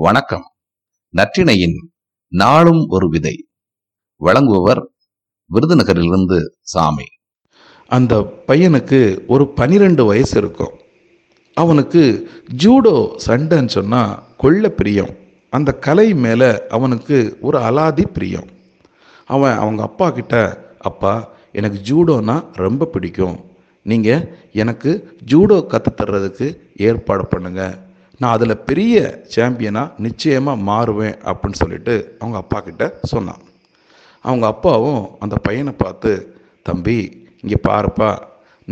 வணக்கம். நற்றிணையின் நாளும் ஒரு விதை. வழங்குபவர் விருதுநகரிலிருந்து சாமி. அந்த பையனுக்கு ஒரு பனிரெண்டு வயசு இருக்கும். அவனுக்கு ஜூடோ சண்டைன்னு சொன்னால் கொள்ள பிரியம். அந்த கலை மேலே அவனுக்கு ஒரு அலாதி பிரியம். அவன் அவங்க அப்பா கிட்ட அப்பா எனக்கு ஜூடோனா ரொம்ப பிடிக்கும். நீங்கள் எனக்கு ஜூடோ கற்றுத்தர்றதுக்கு ஏற்பாடு பண்ணுங்கள் நான் அதில் பெரிய சாம்பியனாக நிச்சயமாக மாறுவேன் அப்படின்னு சொல்லிட்டு அவங்க அப்பா கிட்ட சொன்னான். அவங்க அப்பாவும் அந்த பையனை பார்த்து தம்பி இங்கே பாருப்பா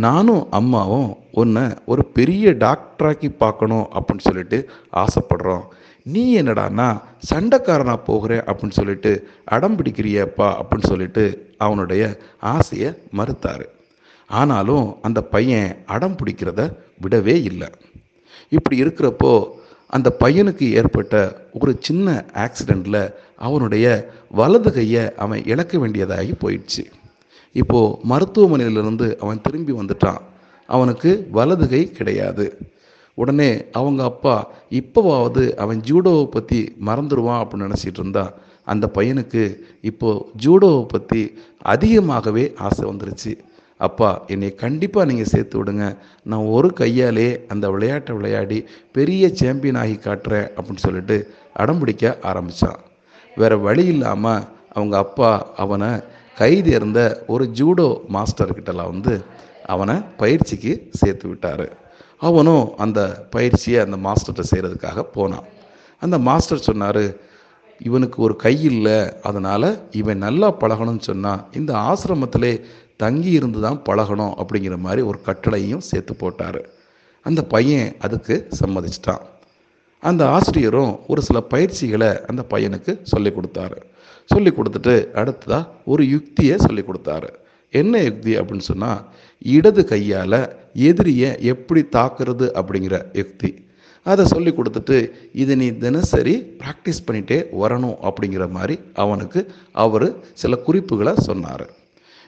நானும் அம்மாவும் உன்னை ஒரு பெரிய டாக்டராக்கி பார்க்கணும் அப்படின்னு சொல்லிட்டு ஆசைப்படுறோம். நீ என்னடான்னா சண்டைக்காரனா போகிறேன் அப்படின்னு சொல்லிட்டு அடம் பிடிக்கிறியப்பா அப்படின்னு சொல்லிட்டு அவனுடைய ஆசையை மறுத்தார். ஆனாலும் அந்த பையன் அடம் பிடிக்கிறத விடவே இல்லை. இப்படி இருக்கிறப்போ அந்த பையனுக்கு ஏற்பட்ட ஒரு சின்ன ஆக்சிடெண்ட்டில் அவனுடைய வலது கையை அவன் இழக்க வேண்டியதாகி போயிடுச்சு. இப்போது மருத்துவமனையிலிருந்து அவன் திரும்பி வந்துட்டான். அவனுக்கு வலது கை கிடையாது. உடனே அவங்க அப்பா இப்போவாவது அவன் ஜூடோவை பற்றி மறந்துடுவான் அப்படின்னு நினச்சிட்டு இருந்தான் அந்த பையனுக்கு இப்போது ஜூடோவை பற்றி அதிகமாகவே ஆசை வந்துருச்சு. அப்பா என்னை கண்டிப்பாக நீங்கள் சேர்த்து விடுங்க. நான் ஒரு கையாலே அந்த விளையாட்டை விளையாடி பெரிய சாம்பியன் ஆகி காட்டுறேன் அப்படின்னு சொல்லிட்டு அடம் பிடிக்க ஆரம்பித்தான் வேறு வழி இல்லாமல் அவங்க அப்பா அவனை கைது இருந்த ஒரு ஜூடோ மாஸ்டர்கிட்டலாம் வந்து அவனை பயிற்சிக்கு சேர்த்து விட்டார். அவனும் அந்த பயிற்சியை அந்த மாஸ்டர்கிட்ட செய்கிறதுக்காக போனான். அந்த மாஸ்டர் சொன்னார் இவனுக்கு ஒரு கை இல்லை. அதனால் இவன் நல்லா பழகணும்னு சொன்னால் இந்த ஆசிரமத்திலே தங்கி இருந்து தான் பழகணும் அப்படிங்கிற மாதிரி ஒரு கட்டளையும் சேர்த்து போட்டார். அந்த பையன் அதுக்கு சம்மதிச்சிட்டான். அந்த ஆசிரியரும் ஒரு சில பயிற்சிகளை அந்த பையனுக்கு சொல்லி கொடுத்தாரு. சொல்லி கொடுத்துட்டு அடுத்ததாக ஒரு யுக்தியை சொல்லி கொடுத்தாரு. என்ன யுக்தி அப்படின்னு சொன்னால் இடது கையால் எதிரியை எப்படி தாக்குறது அப்படிங்கிற யுக்தி. அதை சொல்லி கொடுத்துட்டு இதை நீ தினசரி ப்ராக்டிஸ் பண்ணிகிட்டே வரணும் அப்படிங்கிற மாதிரி அவனுக்கு அவர் சில குறிப்புகளை சொன்னார்.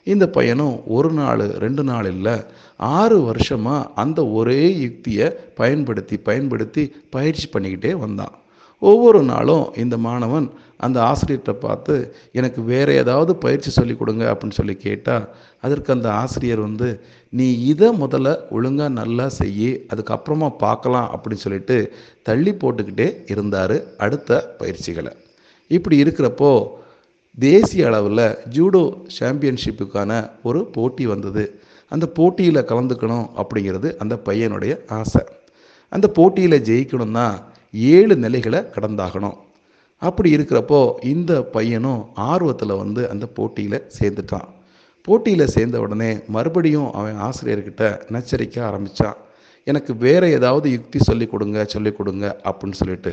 இந்த பையனும் ஒரு நாள் ரெண்டு நாள் இல்லை. ஆறு வருஷமாக அந்த ஒரே யுக்தியை பயன்படுத்தி பயன்படுத்தி பயிற்சி பண்ணிக்கிட்டே வந்தான். ஒவ்வொரு நாளும் இந்த மாணவன் அந்த ஆசிரியர்கிட்ட பார்த்து எனக்கு வேறு ஏதாவது பயிற்சி சொல்லி கொடுங்க அப்படின்னு சொல்லி கேட்டால் அதற்கு அந்த ஆசிரியர் வந்து நீ இதை முதல்ல ஒழுங்காக நல்லா செய்யி அதுக்கப்புறமா பார்க்கலாம் அப்படின்னு சொல்லிட்டு தள்ளி போட்டுக்கிட்டே இருந்தார் அடுத்த பயிற்சிகளை. இப்படி இருக்கிறப்போ தேசிய அளவில் ஜூடோ சாம்பியன்ஷிப்புக்கான ஒரு போட்டி வந்தது. அந்த போட்டியில் கலந்துக்கணும் அப்படிங்கிறது அந்த பையனுடைய ஆசை. அந்த போட்டியில் ஜெயிக்கணும்னா ஏழு நிலைகளை கடந்தாகணும். அப்படி இருக்கிறப்போ இந்த பையனும் ஆர்வத்தில் வந்து அந்த போட்டியில் சேர்ந்துட்டான். போட்டியில் சேர்ந்த உடனே மறுபடியும் அவன் ஆசிரியர்கிட்ட நச்சரிக்க ஆரம்பித்தான் எனக்கு வேறு ஏதாவது யுக்தி சொல்லி கொடுங்க சொல்லி கொடுங்க அப்படின்னு சொல்லிட்டு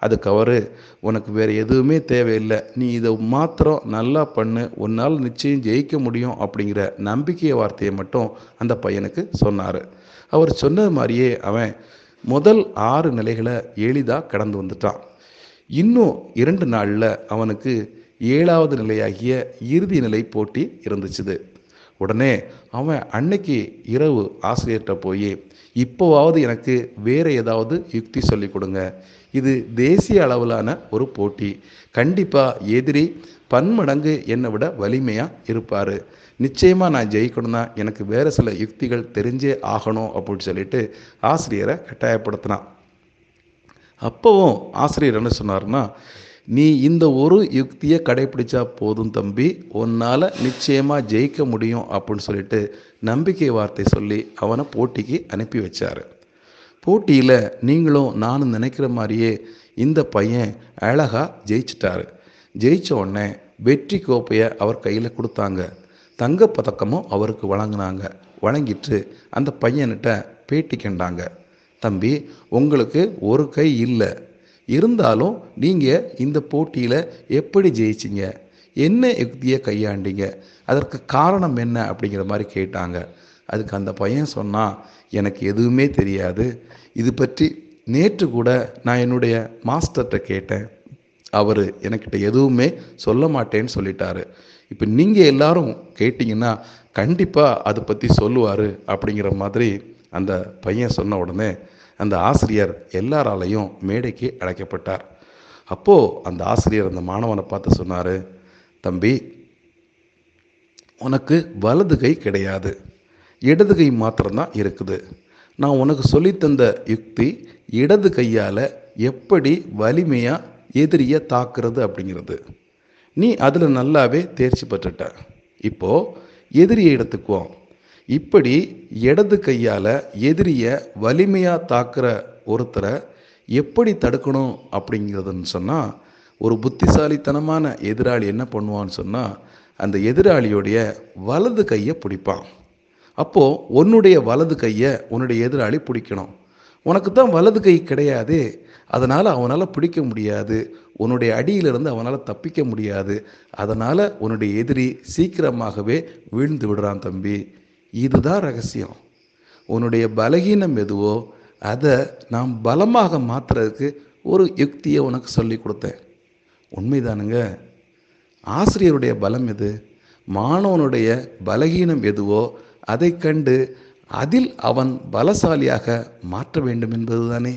அதுக்கு கவரு உனக்கு வேறு எதுவுமே தேவையில்லை. நீ இதை மாத்திரம் நல்லா பண்ணு. உன்னால் நிச்சயம் ஜெயிக்க முடியும் அப்படிங்கிற நம்பிக்கை வார்த்தையை மட்டும் அந்த பையனுக்கு சொன்னார். அவர் சொன்னது மாதிரியே அவன் முதல் ஆறு நிலைகளை எளிதாக கடந்து வந்துட்டான். இன்னும் இரண்டு நாளில் அவனுக்கு ஏழாவது நிலையாகிய இறுதி நிலை போட்டி இருந்துச்சுது. உடனே அவன் அன்னைக்கு இரவு ஆசிரியர்கிட்ட போய் இப்போவாவது எனக்கு வேறு ஏதாவது யுக்தி சொல்லி கொடுங்க. இது தேசிய அளவிலான ஒரு போட்டி. கண்டிப்பாக எதிரி பன்மடங்கு என்னை விட வலிமையாக இருப்பார். நிச்சயமாக நான் ஜெயிக்கணும்னா எனக்கு வேறு சில யுக்திகள் தெரிஞ்சே ஆகணும் அப்படின்னு சொல்லிட்டு ஆசிரியரை கட்டாயப்படுத்தினான். அப்போவும் ஆசிரியர் என்ன சொன்னார்னா நீ இந்த ஒரு யுக்தியை கடைபிடிச்சா போதும் தம்பி. உன்னால் நிச்சயமாக ஜெயிக்க முடியும் அப்படின்னு சொல்லிட்டு நம்பிக்கை வார்த்தை சொல்லி அவனை போட்டிக்கு அனுப்பி வச்சார். போட்டியில் நீங்களும் நானும் நினைக்கிற மாதிரியே இந்த பையன் அழகாக ஜெயிச்சிட்டாரு. ஜெயித்த உடனே வெற்றி கோப்பையை அவர் கையில் கொடுத்தாங்க. தங்க பதக்கமும் அவருக்கு வழங்கினாங்க. வழங்கிட்டு அந்த பையன்கிட்ட பேட்டி கண்டாங்க. தம்பி உங்களுக்கு ஒரு கை இல்லை. இருந்தாலும் நீங்கள் இந்த போட்டியில் எப்படி ஜெயிச்சிங்க? என்ன யுக்தியை கையாண்டிங்க? அதற்கு காரணம் என்ன அப்படிங்கிற மாதிரி கேட்டாங்க. அதுக்கு அந்த பையன் சொன்னால் எனக்கு எதுவுமே தெரியாது. இது பற்றி நேற்று கூட நான் என்னுடைய மாஸ்டர்கிட்ட கேட்டேன். அவர் எனக்கிட்ட எதுவுமே சொல்ல மாட்டேன்னு சொல்லிட்டாரு. இப்போ நீங்கள் எல்லாரும் கேட்டிங்கன்னா கண்டிப்பாக அதை பற்றி சொல்லுவார் அப்படிங்கிற மாதிரி அந்த பையன் சொன்ன உடனே அந்த ஆசிரியர் எல்லாராலையும் மேடைக்கு அழைக்கப்பட்டார். அப்போது அந்த ஆசிரியர் அந்த மாணவனை பார்த்து சொன்னார் தம்பி உனக்கு வலது கை கிடையாது. இடது கை மாத்திரம்தான் இருக்குது. நான் உனக்கு சொல்லித்தந்த யுக்தி இடது கையால் எப்படி வலிமையாக எதிரியை தாக்குறது அப்படிங்கிறது. நீ அதில் நல்லாவே தேர்ச்சி பெற்றுட்ட. இப்போது எதிரியை எடுத்துக்குவோம் இப்படி இடது கையால் எதிரியை வலிமையாக தாக்குற ஒருத்தரை எப்படி தடுக்கணும் அப்படிங்கிறதுன்னு சொன்னால் ஒரு புத்திசாலித்தனமான எதிராளி என்ன பண்ணுவான்னு சொன்னால் அந்த எதிராளியோடைய வலது கையை பிடிப்பான். அப்போது உன்னுடைய வலது கையை உன்னுடைய எதிராளி பிடிக்கணும். உனக்கு தான் வலது கை கிடையாது. அதனால் அவனால் பிடிக்க முடியாது. உன்னுடைய அடியிலிருந்து அவனால் தப்பிக்க முடியாது. அதனால் உன்னுடைய எதிரி சீக்கிரமாகவே வீழ்ந்து விடுறான் தம்பி. இதுதான் ரகசியம். உன்னுடைய பலகீனம் எதுவோ அதை நாம் பலமாக மாற்றுறதுக்கு ஒரு யுக்தியை உனக்கு சொல்லி கொடுத்தேன். உண்மைதானுங்க. ஆசிரியருடைய பலம் எது? மாணவனுடைய பலகீனம் எதுவோ அதை கண்டு அதில் அவன் பலசாலியாக மாற்ற வேண்டும் என்பதுதானே.